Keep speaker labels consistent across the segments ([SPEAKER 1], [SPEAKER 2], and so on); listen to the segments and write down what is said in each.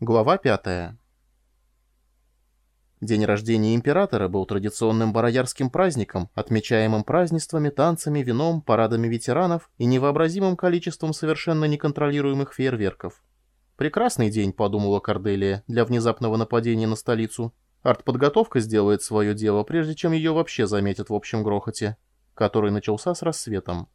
[SPEAKER 1] Глава 5. День рождения императора был традиционным бароярским праздником, отмечаемым празднествами, танцами, вином, парадами ветеранов и невообразимым количеством совершенно неконтролируемых фейерверков. «Прекрасный день», — подумала Корделия, для внезапного нападения на столицу. Артподготовка сделает свое дело, прежде чем ее вообще заметят в общем грохоте, который начался с рассветом.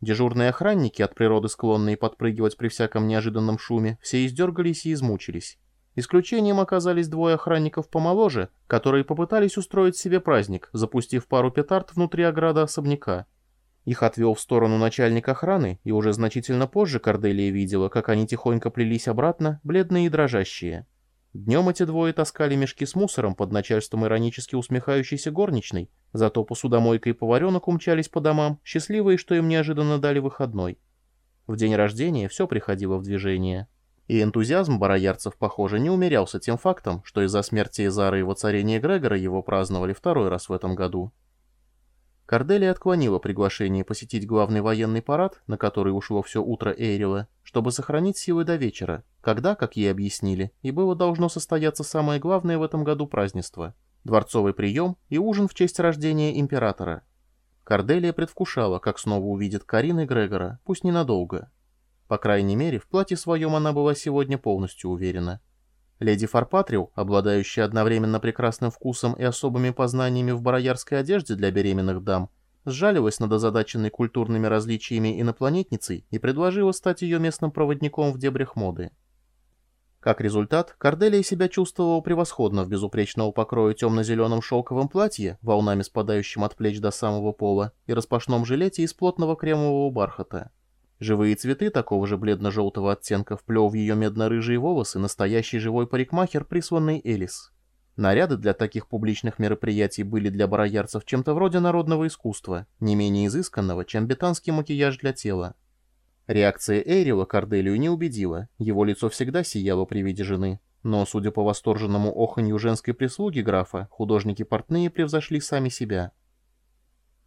[SPEAKER 1] Дежурные охранники, от природы склонные подпрыгивать при всяком неожиданном шуме, все издергались и измучились. Исключением оказались двое охранников помоложе, которые попытались устроить себе праздник, запустив пару петард внутри ограда особняка. Их отвел в сторону начальник охраны, и уже значительно позже Корделия видела, как они тихонько плелись обратно, бледные и дрожащие. Днем эти двое таскали мешки с мусором под начальством иронически усмехающейся горничной, зато посудомойка и поваренок умчались по домам, счастливые, что им неожиданно дали выходной. В день рождения все приходило в движение. И энтузиазм бароярцев, похоже, не умерялся тем фактом, что из-за смерти Изары и воцарения Грегора его праздновали второй раз в этом году. Корделия отклонила приглашение посетить главный военный парад, на который ушло все утро Эйрила, чтобы сохранить силы до вечера, когда, как ей объяснили, и было должно состояться самое главное в этом году празднество – дворцовый прием и ужин в честь рождения императора. Корделия предвкушала, как снова увидит Карин и Грегора, пусть ненадолго. По крайней мере, в платье своем она была сегодня полностью уверена. Леди Фарпатрил, обладающая одновременно прекрасным вкусом и особыми познаниями в бароярской одежде для беременных дам, сжалилась над озадаченной культурными различиями инопланетницей и предложила стать ее местным проводником в дебрях моды. Как результат, Корделия себя чувствовала превосходно в безупречного покроя темно-зеленом шелковом платье, волнами спадающим от плеч до самого пола, и распашном жилете из плотного кремового бархата. Живые цветы такого же бледно-желтого оттенка вплел в ее медно-рыжие волосы настоящий живой парикмахер, присланный Элис. Наряды для таких публичных мероприятий были для бароярцев чем-то вроде народного искусства, не менее изысканного, чем бетанский макияж для тела. Реакция Эрила Корделию не убедила, его лицо всегда сияло при виде жены. Но, судя по восторженному оханью женской прислуги графа, художники-портные превзошли сами себя.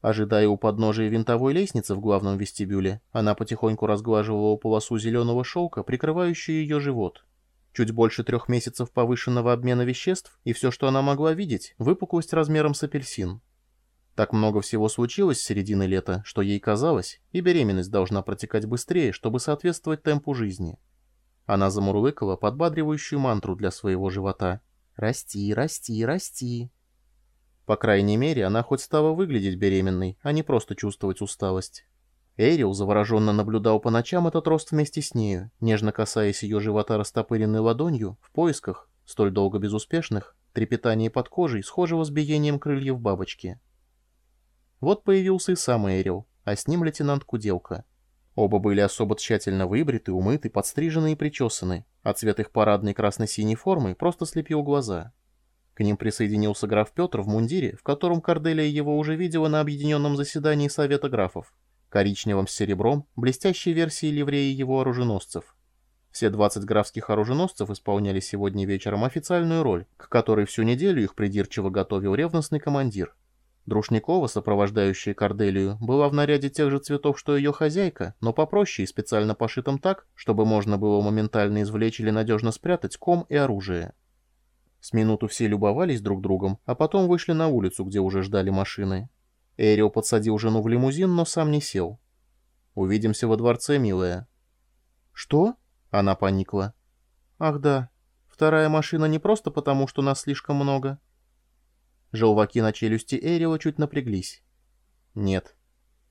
[SPEAKER 1] Ожидая у подножия винтовой лестницы в главном вестибюле, она потихоньку разглаживала полосу зеленого шелка, прикрывающую ее живот. Чуть больше трех месяцев повышенного обмена веществ, и все, что она могла видеть, выпуклость размером с апельсин. Так много всего случилось с середины лета, что ей казалось, и беременность должна протекать быстрее, чтобы соответствовать темпу жизни. Она замурлыкала подбадривающую мантру для своего живота. «Расти, расти, расти». По крайней мере, она хоть стала выглядеть беременной, а не просто чувствовать усталость. Эйрил завороженно наблюдал по ночам этот рост вместе с нею, нежно касаясь ее живота растопыренной ладонью, в поисках, столь долго безуспешных, трепетания под кожей, схожего с биением крыльев бабочки. Вот появился и сам Эйрил, а с ним лейтенант Куделка. Оба были особо тщательно выбриты, умыты, подстрижены и причесаны, а цвет их парадной красно-синей формы просто слепил глаза. К ним присоединился граф Петр в мундире, в котором Корделия его уже видела на объединенном заседании Совета графов, коричневом с серебром, блестящей версии ливреи его оруженосцев. Все 20 графских оруженосцев исполняли сегодня вечером официальную роль, к которой всю неделю их придирчиво готовил ревностный командир. Друшникова, сопровождающая Корделию, была в наряде тех же цветов, что ее хозяйка, но попроще и специально пошитом так, чтобы можно было моментально извлечь или надежно спрятать ком и оружие. С минуту все любовались друг другом, а потом вышли на улицу, где уже ждали машины. Эрио подсадил жену в лимузин, но сам не сел. «Увидимся во дворце, милая». «Что?» — она поникла. «Ах да, вторая машина не просто потому, что нас слишком много». Желваки на челюсти Эрио чуть напряглись. «Нет.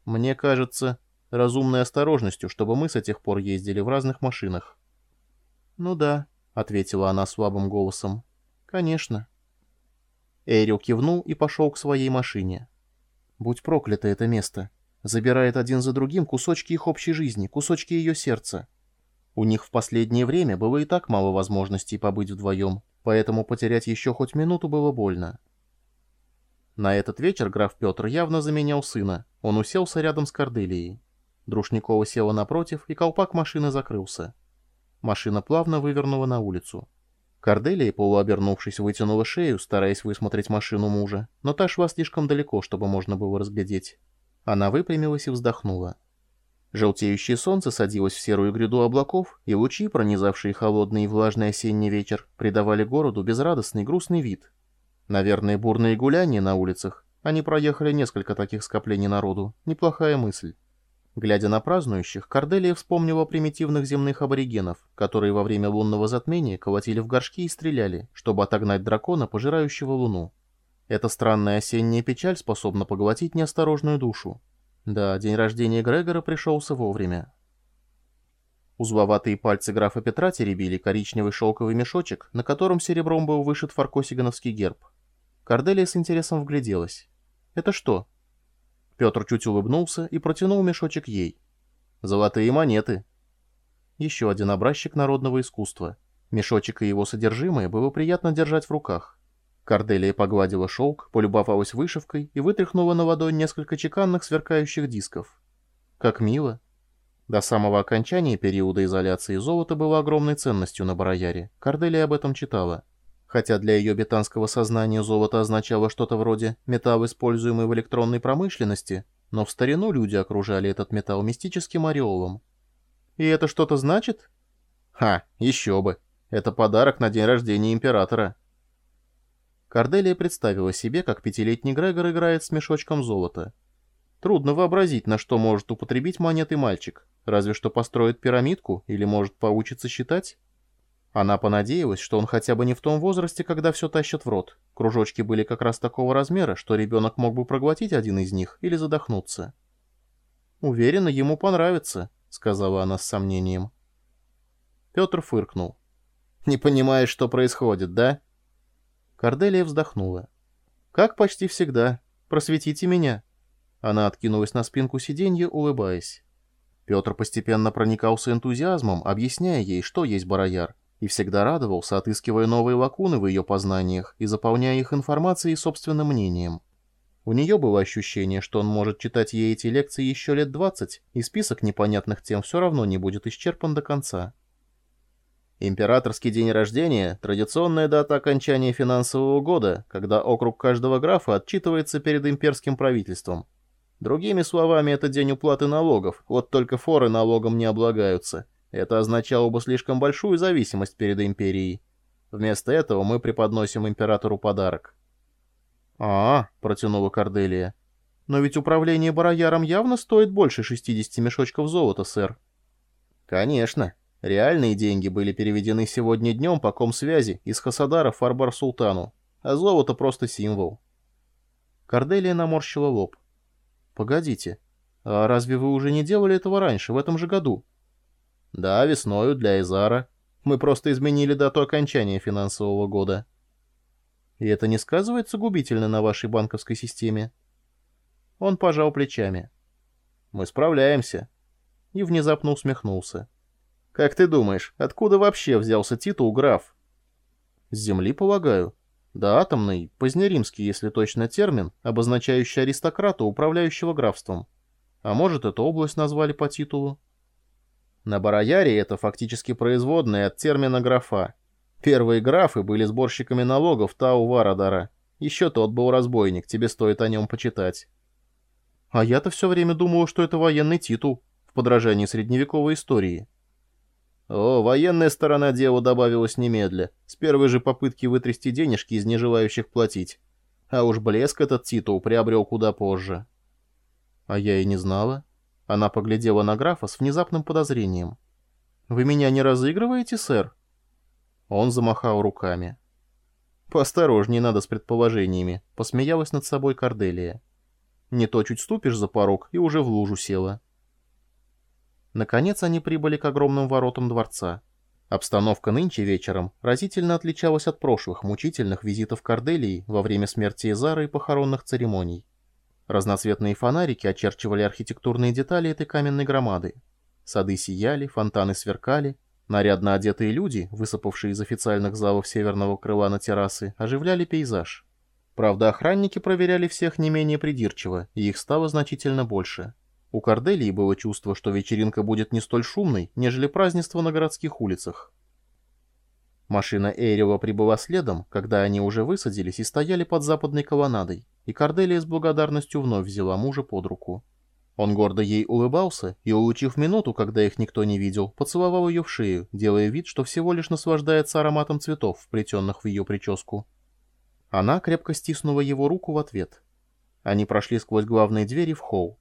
[SPEAKER 1] Мне кажется, разумной осторожностью, чтобы мы с тех пор ездили в разных машинах». «Ну да», — ответила она слабым голосом. «Конечно». Эрил кивнул и пошел к своей машине. «Будь проклято это место. Забирает один за другим кусочки их общей жизни, кусочки ее сердца. У них в последнее время было и так мало возможностей побыть вдвоем, поэтому потерять еще хоть минуту было больно». На этот вечер граф Петр явно заменял сына. Он уселся рядом с Корделией. Друшникова села напротив, и колпак машины закрылся. Машина плавно вывернула на улицу. Корделия, полуобернувшись, вытянула шею, стараясь высмотреть машину мужа, но та шла слишком далеко, чтобы можно было разглядеть. Она выпрямилась и вздохнула. Желтеющее солнце садилось в серую гряду облаков, и лучи, пронизавшие холодный и влажный осенний вечер, придавали городу безрадостный грустный вид. Наверное, бурные гуляния на улицах. Они проехали несколько таких скоплений народу. Неплохая мысль. Глядя на празднующих, Корделия вспомнила примитивных земных аборигенов, которые во время лунного затмения колотили в горшки и стреляли, чтобы отогнать дракона, пожирающего луну. Эта странная осенняя печаль способна поглотить неосторожную душу. Да, день рождения Грегора пришелся вовремя. Узловатые пальцы графа Петра теребили коричневый шелковый мешочек, на котором серебром был вышит фаркосигановский герб. Корделия с интересом вгляделась. «Это что?» Петр чуть улыбнулся и протянул мешочек ей. «Золотые монеты». Еще один образчик народного искусства. Мешочек и его содержимое было приятно держать в руках. Корделия погладила шелк, полюбовалась вышивкой и вытряхнула на ладонь несколько чеканных сверкающих дисков. Как мило. До самого окончания периода изоляции золото было огромной ценностью на Барояре. Корделия об этом читала. Хотя для ее бетанского сознания золото означало что-то вроде «металл, используемый в электронной промышленности», но в старину люди окружали этот металл мистическим ореолом. И это что-то значит? Ха, еще бы. Это подарок на день рождения императора. Корделия представила себе, как пятилетний Грегор играет с мешочком золота. Трудно вообразить, на что может употребить монеты мальчик. Разве что построит пирамидку или может поучиться считать? Она понадеялась, что он хотя бы не в том возрасте, когда все тащат в рот. Кружочки были как раз такого размера, что ребенок мог бы проглотить один из них или задохнуться. «Уверена, ему понравится», — сказала она с сомнением. Петр фыркнул. «Не понимаешь, что происходит, да?» Корделия вздохнула. «Как почти всегда. Просветите меня». Она откинулась на спинку сиденья, улыбаясь. Петр постепенно проникался энтузиазмом, объясняя ей, что есть барояр, и всегда радовался, отыскивая новые лакуны в ее познаниях и заполняя их информацией и собственным мнением. У нее было ощущение, что он может читать ей эти лекции еще лет двадцать, и список непонятных тем все равно не будет исчерпан до конца. Императорский день рождения – традиционная дата окончания финансового года, когда округ каждого графа отчитывается перед имперским правительством. Другими словами, это день уплаты налогов, вот только форы налогом не облагаются. Это означало бы слишком большую зависимость перед империей. Вместо этого мы преподносим императору подарок. «А, — протянула Корделия, — но ведь управление барояром явно стоит больше 60 мешочков золота, сэр». «Конечно. Реальные деньги были переведены сегодня днем по комсвязи из Хасадара в Фарбар-Султану, а золото просто символ. Корделия наморщила лоб. «Погодите, а разве вы уже не делали этого раньше, в этом же году?» «Да, весною для Изара. Мы просто изменили дату окончания финансового года». «И это не сказывается губительно на вашей банковской системе?» Он пожал плечами. «Мы справляемся». И внезапно усмехнулся. Как ты думаешь, откуда вообще взялся титул граф? С земли, полагаю. Да атомный, позднеримский, если точно термин, обозначающий аристократа, управляющего графством. А может, эту область назвали по титулу? На Барояре это фактически производное от термина графа. Первые графы были сборщиками налогов Тау-Варадара. Еще тот был разбойник, тебе стоит о нем почитать. А я-то все время думал, что это военный титул, в подражании средневековой истории. О, военная сторона дела добавилась немедля, с первой же попытки вытрясти денежки из нежелающих платить. А уж блеск этот титул приобрел куда позже. А я и не знала. Она поглядела на графа с внезапным подозрением. «Вы меня не разыгрываете, сэр?» Он замахал руками. «Поосторожней надо с предположениями», — посмеялась над собой Корделия. «Не то чуть ступишь за порог и уже в лужу села». Наконец они прибыли к огромным воротам дворца. Обстановка нынче вечером разительно отличалась от прошлых мучительных визитов Корделии во время смерти Изара и похоронных церемоний. Разноцветные фонарики очерчивали архитектурные детали этой каменной громады. Сады сияли, фонтаны сверкали, нарядно одетые люди, высыпавшие из официальных залов северного крыла на террасы, оживляли пейзаж. Правда, охранники проверяли всех не менее придирчиво, и их стало значительно больше. У Корделии было чувство, что вечеринка будет не столь шумной, нежели празднество на городских улицах. Машина Эйрева прибыла следом, когда они уже высадились и стояли под западной колоннадой, и Корделия с благодарностью вновь взяла мужа под руку. Он гордо ей улыбался и, улучив минуту, когда их никто не видел, поцеловал ее в шею, делая вид, что всего лишь наслаждается ароматом цветов, вплетенных в ее прическу. Она крепко стиснула его руку в ответ. Они прошли сквозь главные двери в холл.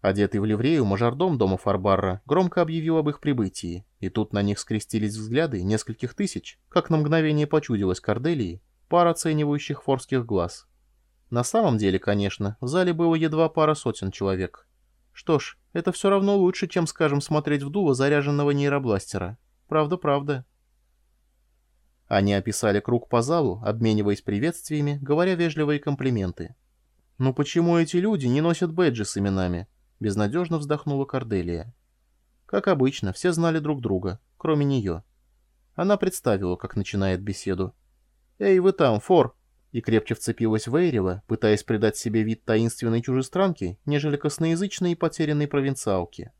[SPEAKER 1] Одетый в ливрею, мажордом дома Фарбарра громко объявил об их прибытии, и тут на них скрестились взгляды нескольких тысяч, как на мгновение почудилось Корделии, пара оценивающих форских глаз. На самом деле, конечно, в зале было едва пара сотен человек. Что ж, это все равно лучше, чем, скажем, смотреть в дуло заряженного нейробластера. Правда-правда. Они описали круг по залу, обмениваясь приветствиями, говоря вежливые комплименты. «Ну почему эти люди не носят бэджи с именами?» — безнадежно вздохнула Корделия. Как обычно, все знали друг друга, кроме нее. Она представила, как начинает беседу. «Эй, вы там, Фор!» И крепче вцепилась в Эйрила, пытаясь придать себе вид таинственной чужестранки, нежели косноязычной и потерянной провинциалки.